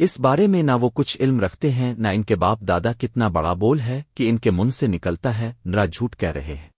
اس بارے میں نہ وہ کچھ علم رکھتے ہیں، نہ ان کے باپ دادا کتنا بڑا بول ہے کہ ان کے من سے نکلتا ہے نہ جھوٹ کہہ رہے ہیں۔